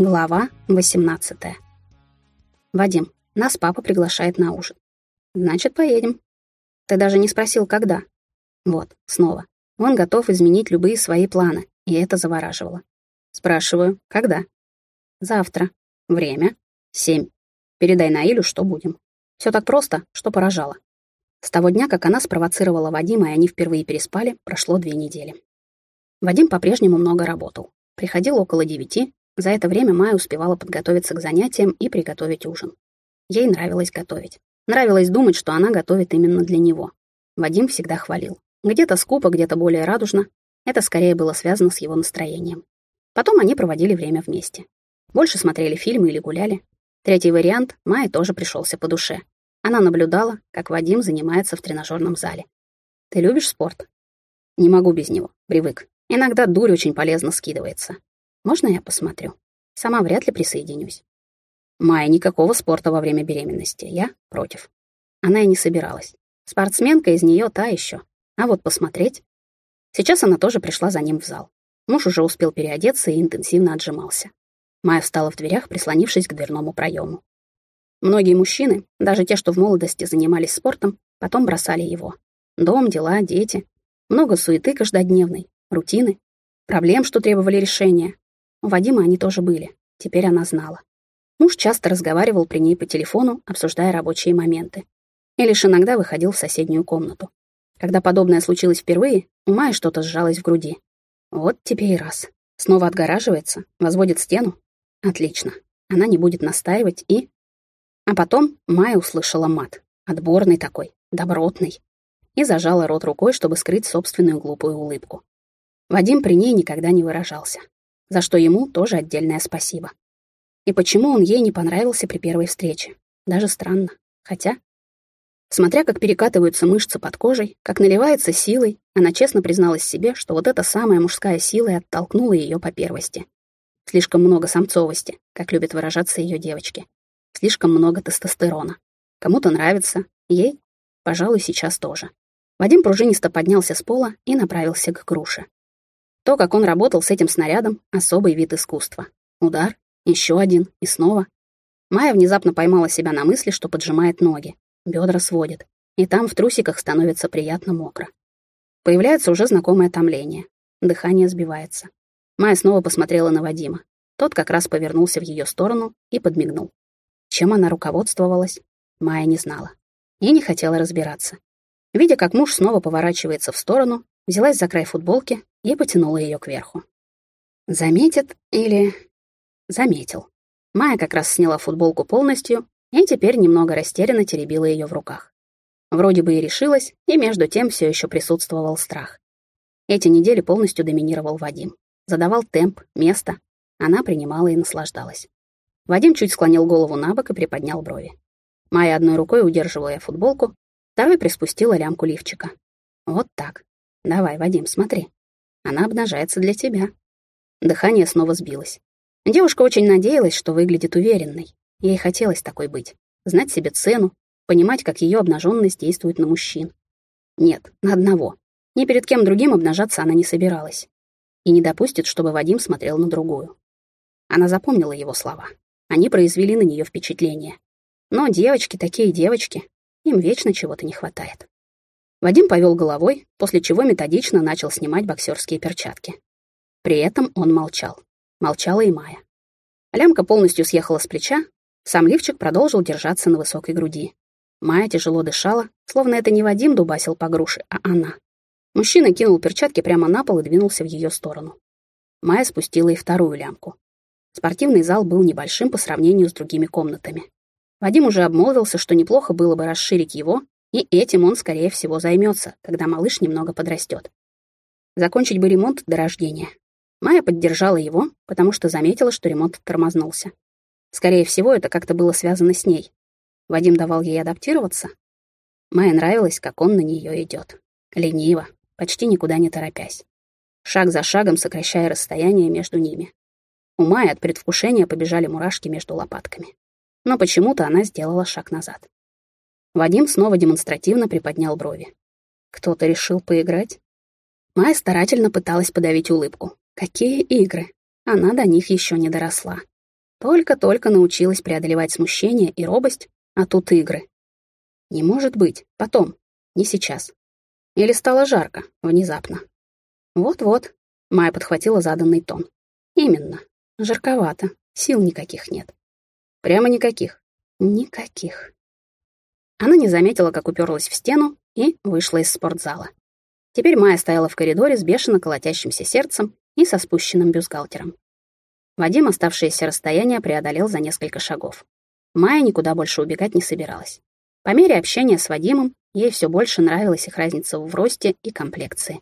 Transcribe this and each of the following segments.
Глава 18. Вадим, нас папа приглашает на ужин. Значит, поедем. Ты даже не спросил, когда. Вот, снова. Он готов изменить любые свои планы, и это завораживало. Спрашиваю, когда? Завтра. Время? Семь. Передай Наилю, что будем. Все так просто, что поражало. С того дня, как она спровоцировала Вадима, и они впервые переспали, прошло две недели. Вадим по-прежнему много работал. Приходил около девяти, за это время Майя успевала подготовиться к занятиям и приготовить ужин. Ей нравилось готовить. Нравилось думать, что она готовит именно для него. Вадим всегда хвалил. Где-то скупо, где-то более радужно. Это скорее было связано с его настроением. Потом они проводили время вместе. Больше смотрели фильмы или гуляли. Третий вариант Майе тоже пришелся по душе. Она наблюдала, как Вадим занимается в тренажерном зале. «Ты любишь спорт?» «Не могу без него. Привык. Иногда дурь очень полезно скидывается. Можно я посмотрю? Сама вряд ли присоединюсь. Майя, никакого спорта во время беременности. Я против. Она и не собиралась. Спортсменка из нее та еще. А вот посмотреть. Сейчас она тоже пришла за ним в зал. Муж уже успел переодеться и интенсивно отжимался. Майя встала в дверях, прислонившись к дверному проему. Многие мужчины, даже те, что в молодости занимались спортом, потом бросали его. Дом, дела, дети. Много суеты каждодневной, рутины, проблем, что требовали решения, у Вадима они тоже были. Теперь она знала. Муж часто разговаривал при ней по телефону, обсуждая рабочие моменты. И лишь иногда выходил в соседнюю комнату. Когда подобное случилось впервые, у Майи что-то сжалось в груди. Вот тебе и раз. Снова отгораживается, возводит стену. Отлично. Она не будет настаивать и... А потом Майя услышала мат. Отборный такой, добротный. И зажала рот рукой, чтобы скрыть собственную глупую улыбку. Вадим при ней никогда не выражался за что ему тоже отдельное спасибо. И почему он ей не понравился при первой встрече? Даже странно. Хотя, смотря как перекатываются мышцы под кожей, как наливается силой, она честно призналась себе, что вот эта самая мужская сила и оттолкнула ее по первости. Слишком много самцовости, как любят выражаться ее девочки. Слишком много тестостерона. Кому-то нравится, ей, пожалуй, сейчас тоже. Вадим пружинисто поднялся с пола и направился к груше. То, как он работал с этим снарядом, особый вид искусства. Удар, еще один и снова. Майя внезапно поймала себя на мысли, что поджимает ноги, бедра сводит, и там в трусиках становится приятно мокро. Появляется уже знакомое томление. Дыхание сбивается. Майя снова посмотрела на Вадима. Тот как раз повернулся в ее сторону и подмигнул. Чем она руководствовалась, Майя не знала. И не хотела разбираться. Видя, как муж снова поворачивается в сторону, взялась за край футболки и потянула ее кверху. Заметит или... Заметил. Майя как раз сняла футболку полностью и теперь немного растерянно теребила ее в руках. Вроде бы и решилась, и между тем все еще присутствовал страх. Эти недели полностью доминировал Вадим. Задавал темп, место. Она принимала и наслаждалась. Вадим чуть склонил голову на бок и приподнял брови. Майя одной рукой удерживая футболку, второй приспустила лямку лифчика. Вот так. Давай, Вадим, смотри. Она обнажается для тебя. Дыхание снова сбилось. Девушка очень надеялась, что выглядит уверенной. Ей хотелось такой быть. Знать себе цену, понимать, как ее обнаженность действует на мужчин. Нет, на одного. Ни перед кем другим обнажаться она не собиралась. И не допустит, чтобы Вадим смотрел на другую. Она запомнила его слова. Они произвели на нее впечатление. Но девочки такие девочки, им вечно чего-то не хватает. Вадим повел головой, после чего методично начал снимать боксерские перчатки. При этом он молчал. Молчала и Майя. Лямка полностью съехала с плеча, сам лифчик продолжил держаться на высокой груди. Майя тяжело дышала, словно это не Вадим дубасил по груши, а она. Мужчина кинул перчатки прямо на пол и двинулся в ее сторону. Майя спустила и вторую лямку. Спортивный зал был небольшим по сравнению с другими комнатами. Вадим уже обмолвился, что неплохо было бы расширить его и этим он, скорее всего, займется, когда малыш немного подрастет. Закончить бы ремонт до рождения. Майя поддержала его, потому что заметила, что ремонт тормознулся. Скорее всего, это как-то было связано с ней. Вадим давал ей адаптироваться. Майе нравилось, как он на нее идет. Лениво, почти никуда не торопясь. Шаг за шагом сокращая расстояние между ними. У Майи от предвкушения побежали мурашки между лопатками. Но почему-то она сделала шаг назад. Вадим снова демонстративно приподнял брови. Кто-то решил поиграть? Майя старательно пыталась подавить улыбку. Какие игры? Она до них еще не доросла. Только-только научилась преодолевать смущение и робость, а тут игры. Не может быть, потом, не сейчас. Или стало жарко, внезапно. Вот-вот, Майя подхватила заданный тон. Именно, жарковато, сил никаких нет. Прямо никаких. Никаких. Она не заметила, как уперлась в стену и вышла из спортзала. Теперь Майя стояла в коридоре с бешено колотящимся сердцем и со спущенным бюстгальтером. Вадим оставшееся расстояние преодолел за несколько шагов. Майя никуда больше убегать не собиралась. По мере общения с Вадимом ей все больше нравилась их разница в росте и комплекции.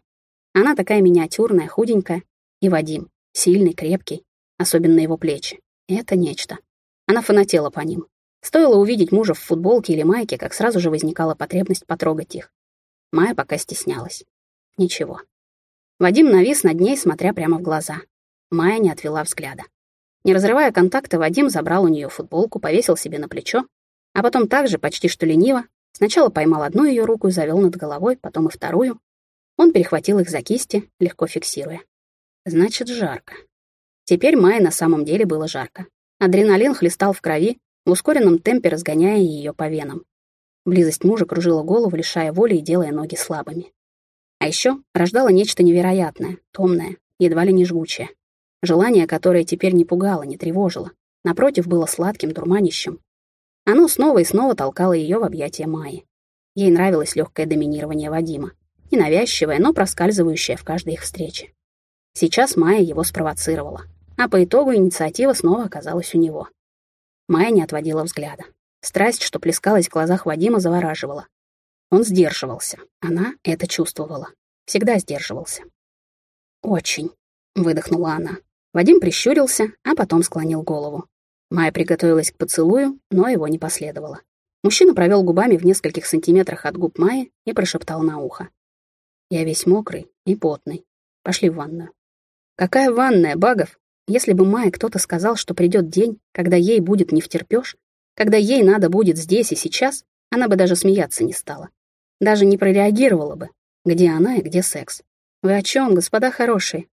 Она такая миниатюрная, худенькая, и Вадим, сильный, крепкий, особенно его плечи. Это нечто. Она фанатела по ним. Стоило увидеть мужа в футболке или майке, как сразу же возникала потребность потрогать их. Майя пока стеснялась. Ничего. Вадим навис над ней, смотря прямо в глаза. Майя не отвела взгляда. Не разрывая контакта, Вадим забрал у нее футболку, повесил себе на плечо, а потом также, почти что лениво, сначала поймал одну ее руку и завел над головой, потом и вторую. Он перехватил их за кисти, легко фиксируя. Значит, жарко. Теперь Майе на самом деле было жарко. Адреналин хлестал в крови, в ускоренном темпе разгоняя ее по венам. Близость мужа кружила голову, лишая воли и делая ноги слабыми. А еще рождало нечто невероятное, томное, едва ли не жгучее. Желание, которое теперь не пугало, не тревожило. Напротив, было сладким, дурманящим. Оно снова и снова толкало ее в объятия Майи. Ей нравилось легкое доминирование Вадима. Ненавязчивое, но проскальзывающее в каждой их встрече. Сейчас Майя его спровоцировала. А по итогу инициатива снова оказалась у него. Майя не отводила взгляда. Страсть, что плескалась в глазах Вадима, завораживала. Он сдерживался. Она это чувствовала. Всегда сдерживался. «Очень», — выдохнула она. Вадим прищурился, а потом склонил голову. Майя приготовилась к поцелую, но его не последовало. Мужчина провел губами в нескольких сантиметрах от губ Майи и прошептал на ухо. «Я весь мокрый и потный. Пошли в ванную». «Какая ванная, Багов?» Если бы Майе кто-то сказал, что придет день, когда ей будет не втерпёшь, когда ей надо будет здесь и сейчас, она бы даже смеяться не стала. Даже не прореагировала бы, где она и где секс. Вы о чем, господа хорошие?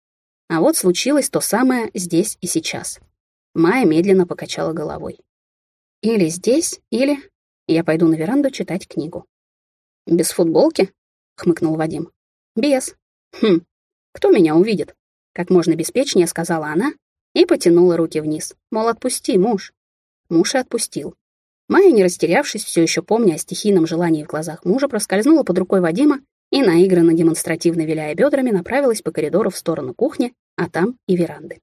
А вот случилось то самое здесь и сейчас. Майя медленно покачала головой. Или здесь, или... Я пойду на веранду читать книгу. «Без футболки?» — хмыкнул Вадим. «Без. Хм, кто меня увидит?» Как можно беспечнее сказала она и потянула руки вниз. Мол, отпусти, муж. Муж и отпустил. Майя, не растерявшись, все еще помня о стихийном желании в глазах мужа, проскользнула под рукой Вадима и, наигранно демонстративно виляя бедрами, направилась по коридору в сторону кухни, а там и веранды.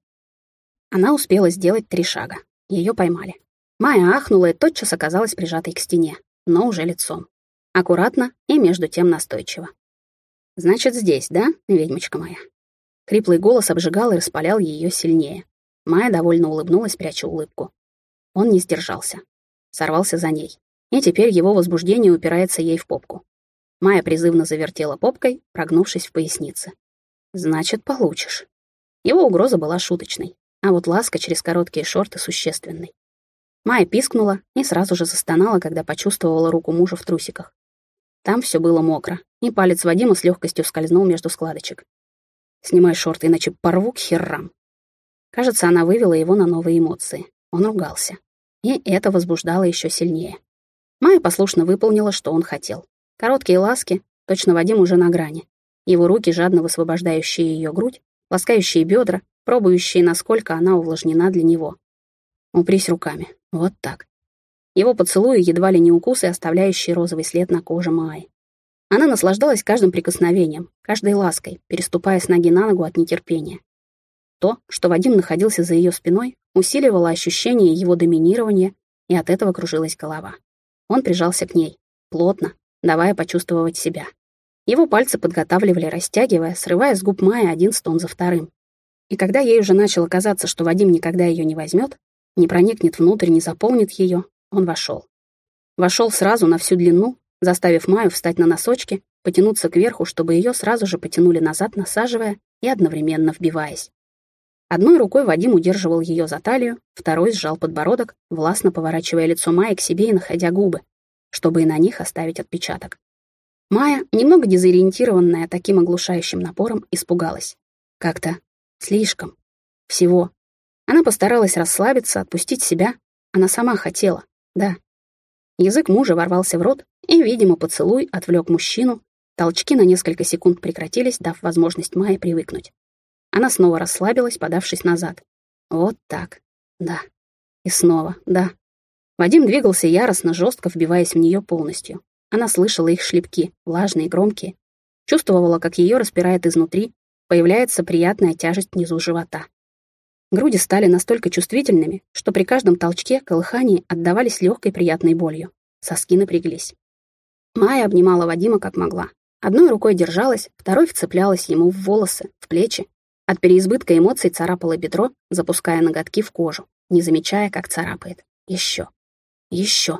Она успела сделать три шага. Ее поймали. Майя ахнула и тотчас оказалась прижатой к стене, но уже лицом. Аккуратно и между тем настойчиво. «Значит, здесь, да, ведьмочка моя?» Хриплый голос обжигал и распалял ее сильнее. Майя довольно улыбнулась, пряча улыбку. Он не сдержался. Сорвался за ней. И теперь его возбуждение упирается ей в попку. Майя призывно завертела попкой, прогнувшись в пояснице. «Значит, получишь». Его угроза была шуточной, а вот ласка через короткие шорты существенной. Майя пискнула и сразу же застонала, когда почувствовала руку мужа в трусиках. Там все было мокро, и палец Вадима с легкостью скользнул между складочек. «Снимай шорты, иначе порву к херам». Кажется, она вывела его на новые эмоции. Он ругался. И это возбуждало еще сильнее. Майя послушно выполнила, что он хотел. Короткие ласки, точно Вадим уже на грани. Его руки, жадно высвобождающие ее грудь, ласкающие бедра, пробующие, насколько она увлажнена для него. Упрись руками. Вот так. Его поцелуи едва ли не укусы, оставляющие розовый след на коже Майи. Она наслаждалась каждым прикосновением, каждой лаской, переступая с ноги на ногу от нетерпения. То, что Вадим находился за ее спиной, усиливало ощущение его доминирования, и от этого кружилась голова. Он прижался к ней, плотно, давая почувствовать себя. Его пальцы подготавливали, растягивая, срывая с губ Майи один стон за вторым. И когда ей уже начало казаться, что Вадим никогда ее не возьмет, не проникнет внутрь, не заполнит ее, он вошел. Вошел сразу на всю длину, заставив Майю встать на носочки, потянуться кверху, чтобы ее сразу же потянули назад, насаживая и одновременно вбиваясь. Одной рукой Вадим удерживал ее за талию, второй сжал подбородок, властно поворачивая лицо Майи к себе и находя губы, чтобы и на них оставить отпечаток. Майя, немного дезориентированная таким оглушающим напором, испугалась. Как-то слишком. Всего. Она постаралась расслабиться, отпустить себя. Она сама хотела, да. Язык мужа ворвался в рот, и, видимо, поцелуй отвлек мужчину. Толчки на несколько секунд прекратились, дав возможность Майе привыкнуть. Она снова расслабилась, подавшись назад. Вот так. Да. И снова. Да. Вадим двигался яростно, жестко вбиваясь в нее полностью. Она слышала их шлепки, влажные, громкие. Чувствовала, как ее распирает изнутри, появляется приятная тяжесть внизу живота. Груди стали настолько чувствительными, что при каждом толчке колыхании отдавались легкой приятной болью. Соски напряглись. Майя обнимала Вадима как могла. Одной рукой держалась, второй вцеплялась ему в волосы, в плечи. От переизбытка эмоций царапала бедро, запуская ноготки в кожу, не замечая, как царапает. Еще. Еще.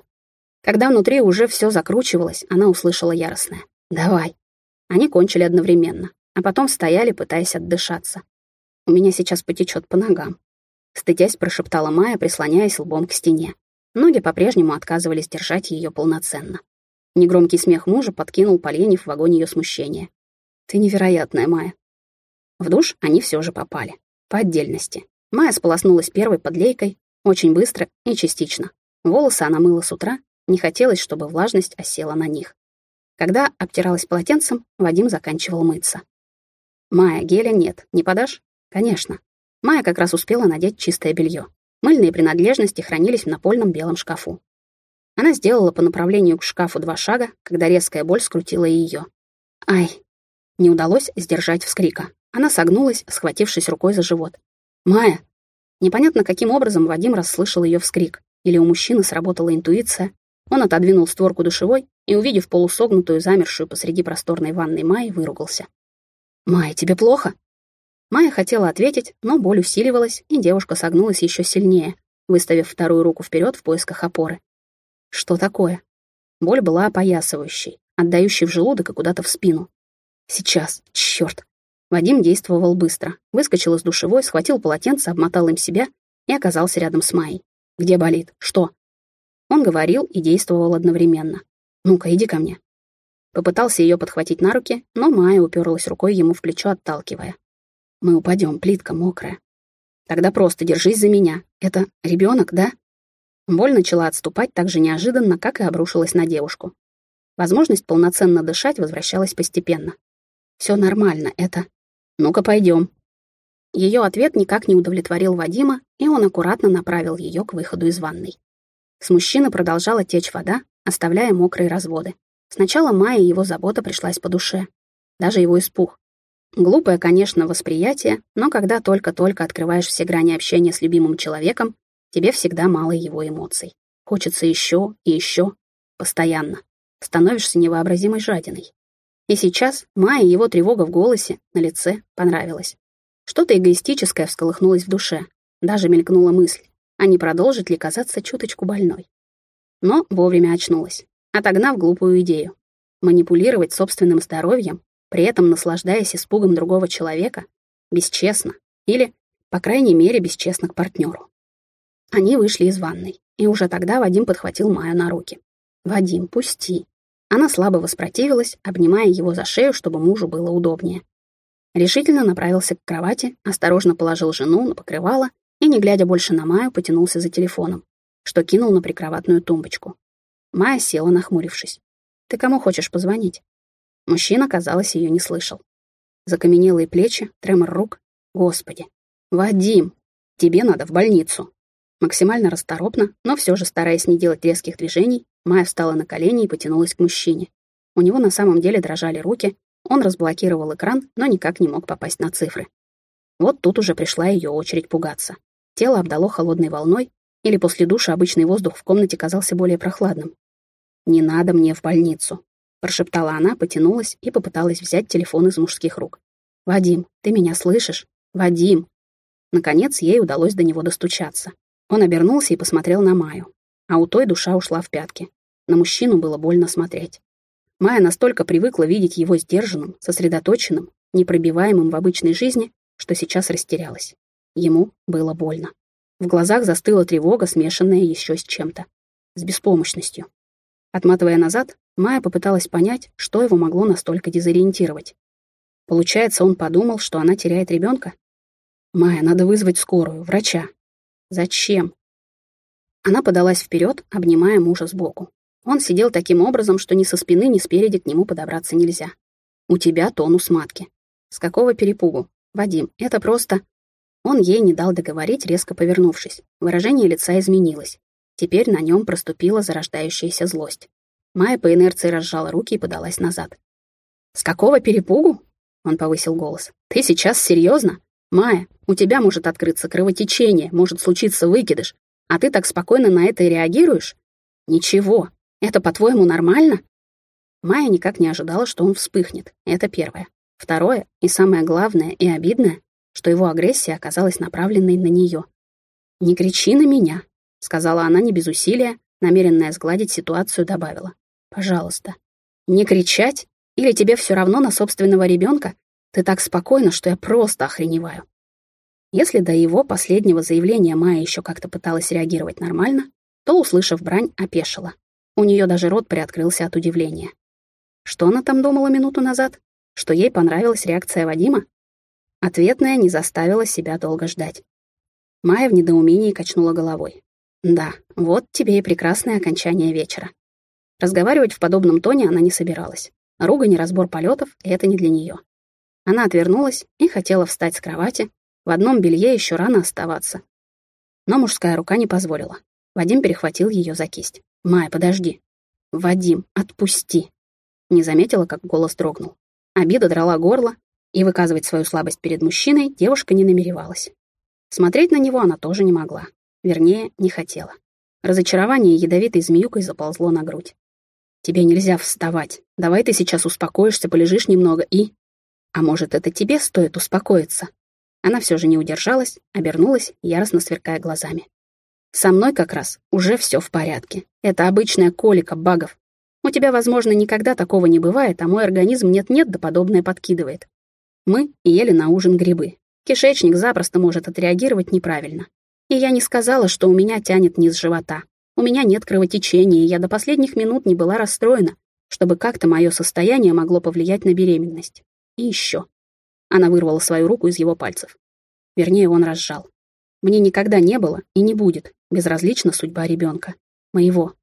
Когда внутри уже все закручивалось, она услышала яростное. «Давай». Они кончили одновременно, а потом стояли, пытаясь отдышаться. У меня сейчас потечет по ногам. Стыдясь, прошептала Майя, прислоняясь лбом к стене. Ноги по-прежнему отказывались держать ее полноценно. Негромкий смех мужа подкинул Поленев в огонь ее смущения. «Ты невероятная, Майя». В душ они все же попали. По отдельности. Майя сполоснулась первой подлейкой, очень быстро и частично. Волосы она мыла с утра, не хотелось, чтобы влажность осела на них. Когда обтиралась полотенцем, Вадим заканчивал мыться. «Майя, геля нет, не подашь?» Конечно. Майя как раз успела надеть чистое белье. Мыльные принадлежности хранились в напольном белом шкафу. Она сделала по направлению к шкафу два шага, когда резкая боль скрутила ее. «Ай!» Не удалось сдержать вскрика. Она согнулась, схватившись рукой за живот. «Майя!» Непонятно, каким образом Вадим расслышал ее вскрик. Или у мужчины сработала интуиция. Он отодвинул створку душевой и, увидев полусогнутую, замершую посреди просторной ванной Майи, выругался. «Майя, тебе плохо?» Майя хотела ответить, но боль усиливалась, и девушка согнулась еще сильнее, выставив вторую руку вперед в поисках опоры. Что такое? Боль была опоясывающей, отдающей в желудок и куда-то в спину. Сейчас, черт. Вадим действовал быстро, выскочил из душевой, схватил полотенце, обмотал им себя и оказался рядом с Майей. Где болит? Что? Он говорил и действовал одновременно. «Ну-ка, иди ко мне». Попытался ее подхватить на руки, но Майя уперлась рукой ему в плечо, отталкивая. Мы упадем, плитка мокрая. Тогда просто держись за меня. Это ребенок, да? Боль начала отступать так же неожиданно, как и обрушилась на девушку. Возможность полноценно дышать возвращалась постепенно. Все нормально, это... Ну-ка, пойдем. Ее ответ никак не удовлетворил Вадима, и он аккуратно направил ее к выходу из ванной. С мужчины продолжала течь вода, оставляя мокрые разводы. Сначала Майе его забота пришлась по душе. Даже его испуг. Глупое, конечно, восприятие, но когда только-только открываешь все грани общения с любимым человеком, тебе всегда мало его эмоций. Хочется еще и еще, постоянно. Становишься невообразимой жадиной. И сейчас Майе его тревога в голосе, на лице, понравилась. Что-то эгоистическое всколыхнулось в душе. Даже мелькнула мысль, а не продолжит ли казаться чуточку больной. Но вовремя очнулась, отогнав глупую идею. Манипулировать собственным здоровьем при этом наслаждаясь испугом другого человека, бесчестно или, по крайней мере, бесчестно к партнеру. Они вышли из ванной, и уже тогда Вадим подхватил Майю на руки. «Вадим, пусти». Она слабо воспротивилась, обнимая его за шею, чтобы мужу было удобнее. Решительно направился к кровати, осторожно положил жену на покрывало и, не глядя больше на Майю, потянулся за телефоном, что кинул на прикроватную тумбочку. Майя села, нахмурившись. «Ты кому хочешь позвонить?» Мужчина, казалось, ее не слышал. Закаменелые плечи, тремор рук. Господи. Вадим, тебе надо в больницу. Максимально расторопно, но все же стараясь не делать резких движений, Майя встала на колени и потянулась к мужчине. У него на самом деле дрожали руки, он разблокировал экран, но никак не мог попасть на цифры. Вот тут уже пришла ее очередь пугаться. Тело обдало холодной волной, или после душа обычный воздух в комнате казался более прохладным. «Не надо мне в больницу», прошептала она, потянулась и попыталась взять телефон из мужских рук. «Вадим, ты меня слышишь? Вадим!» Наконец, ей удалось до него достучаться. Он обернулся и посмотрел на Маю. А у той душа ушла в пятки. На мужчину было больно смотреть. Майя настолько привыкла видеть его сдержанным, сосредоточенным, непробиваемым в обычной жизни, что сейчас растерялась. Ему было больно. В глазах застыла тревога, смешанная еще с чем-то. С беспомощностью. Отматывая назад, Майя попыталась понять, что его могло настолько дезориентировать. Получается, он подумал, что она теряет ребенка? «Майя, надо вызвать скорую, врача. Зачем? Она подалась вперед, обнимая мужа сбоку. Он сидел таким образом, что ни со спины, ни спереди к нему подобраться нельзя. У тебя тонус матки. С какого перепугу? Вадим, это просто... Он ей не дал договорить, резко повернувшись. Выражение лица изменилось. Теперь на нем проступила зарождающаяся злость. Майя по инерции разжала руки и подалась назад. «С какого перепугу?» Он повысил голос. «Ты сейчас серьезно? Майя, у тебя может открыться кровотечение, может случиться выкидыш, а ты так спокойно на это и реагируешь? Ничего. Это, по-твоему, нормально? Майя никак не ожидала, что он вспыхнет. Это первое. Второе, и самое главное и обидное, что его агрессия оказалась направленной на нее. «Не кричи на меня», — сказала она не без усилия, намеренная сгладить ситуацию, добавила. «Пожалуйста. Не кричать? Или тебе все равно на собственного ребенка? Ты так спокойно, что я просто охреневаю». Если до его последнего заявления Майя еще как-то пыталась реагировать нормально, то, услышав брань, опешила. У нее даже рот приоткрылся от удивления. Что она там думала минуту назад? Что ей понравилась реакция Вадима? Ответная не заставила себя долго ждать. Майя в недоумении качнула головой. Да, вот тебе и прекрасное окончание вечера. Разговаривать в подобном тоне она не собиралась. Ругань и разбор полетов — это не для нее. Она отвернулась и хотела встать с кровати, в одном белье еще рано оставаться. Но мужская рука не позволила. Вадим перехватил ее за кисть. «Майя, подожди». «Вадим, отпусти». Не заметила, как голос дрогнул. Обида драла горло, и выказывать свою слабость перед мужчиной девушка не намеревалась. Смотреть на него она тоже не могла. Вернее, не хотела. Разочарование ядовитой змеюкой заползло на грудь. «Тебе нельзя вставать. Давай ты сейчас успокоишься, полежишь немного и...» «А может, это тебе стоит успокоиться?» Она все же не удержалась, обернулась, яростно сверкая глазами. «Со мной как раз уже все в порядке. Это обычная колика багов. У тебя, возможно, никогда такого не бывает, а мой организм нет-нет да подобное подкидывает. Мы ели на ужин грибы. Кишечник запросто может отреагировать неправильно. И я не сказала, что у меня тянет низ живота. У меня нет кровотечения, и я до последних минут не была расстроена, чтобы как-то мое состояние могло повлиять на беременность. И еще. Она вырвала свою руку из его пальцев. Вернее, он разжал. Мне никогда не было и не будет безразлична судьба ребенка. Моего.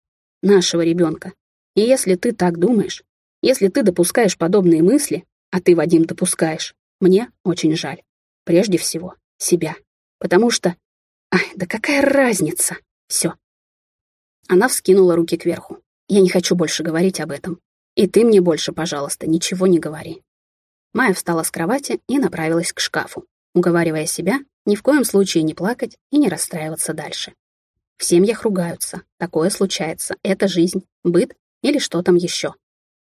Нашего ребенка. И если ты так думаешь, если ты допускаешь подобные мысли, а ты, Вадим, допускаешь, мне очень жаль. Прежде всего, себя. Потому что... Ай, да какая разница? Все. Она вскинула руки кверху. Я не хочу больше говорить об этом. И ты мне больше, пожалуйста, ничего не говори. Майя встала с кровати и направилась к шкафу, уговаривая себя ни в коем случае не плакать и не расстраиваться дальше. В семьях ругаются, такое случается, это жизнь, быт или что там еще.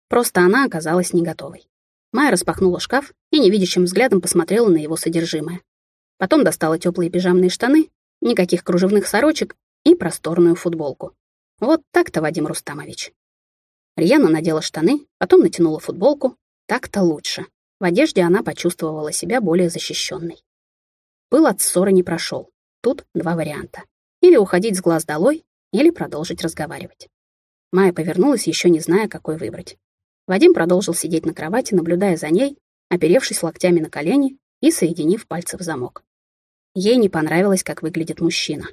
Просто она оказалась не готовой. Майя распахнула шкаф и невидящим взглядом посмотрела на его содержимое. Потом достала теплые пижамные штаны, никаких кружевных сорочек и просторную футболку. Вот так-то, Вадим Рустамович. Рьяна надела штаны, потом натянула футболку. Так-то лучше. В одежде она почувствовала себя более защищенной. Пыл от ссоры не прошел. Тут два варианта. Или уходить с глаз долой, или продолжить разговаривать. Майя повернулась, еще не зная, какой выбрать. Вадим продолжил сидеть на кровати, наблюдая за ней, оперевшись локтями на колени и соединив пальцы в замок. Ей не понравилось, как выглядит мужчина.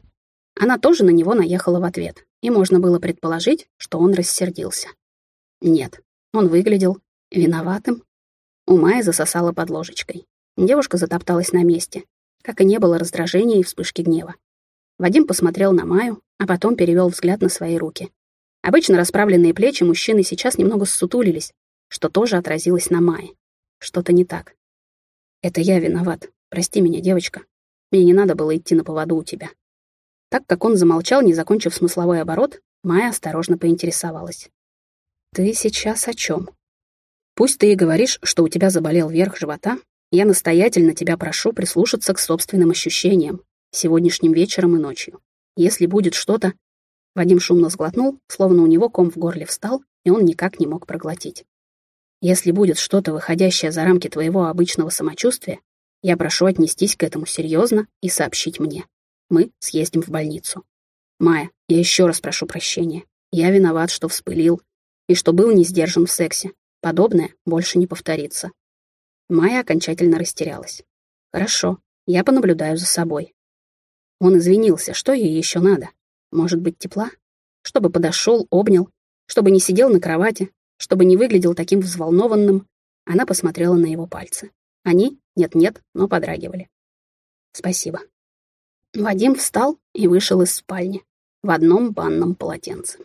Она тоже на него наехала в ответ, и можно было предположить, что он рассердился. Нет, он выглядел виноватым у Майи засосала под ложечкой. Девушка затопталась на месте, как и не было раздражения и вспышки гнева. Вадим посмотрел на Маю, а потом перевел взгляд на свои руки. Обычно расправленные плечи мужчины сейчас немного ссутулились, что тоже отразилось на Майе. Что-то не так. «Это я виноват. Прости меня, девочка. Мне не надо было идти на поводу у тебя». Так как он замолчал, не закончив смысловой оборот, Майя осторожно поинтересовалась. «Ты сейчас о чем? Пусть ты и говоришь, что у тебя заболел верх живота, я настоятельно тебя прошу прислушаться к собственным ощущениям сегодняшним вечером и ночью. Если будет что-то... Вадим шумно сглотнул, словно у него ком в горле встал, и он никак не мог проглотить. Если будет что-то, выходящее за рамки твоего обычного самочувствия, я прошу отнестись к этому серьезно и сообщить мне. Мы съездим в больницу. Майя, я еще раз прошу прощения. Я виноват, что вспылил и что был не сдержан в сексе. Подобное больше не повторится. Майя окончательно растерялась. Хорошо, я понаблюдаю за собой. Он извинился, что ей еще надо? Может быть, тепла? Чтобы подошел, обнял, чтобы не сидел на кровати, чтобы не выглядел таким взволнованным. Она посмотрела на его пальцы. Они, нет-нет, но подрагивали. Спасибо. Вадим встал и вышел из спальни в одном банном полотенце.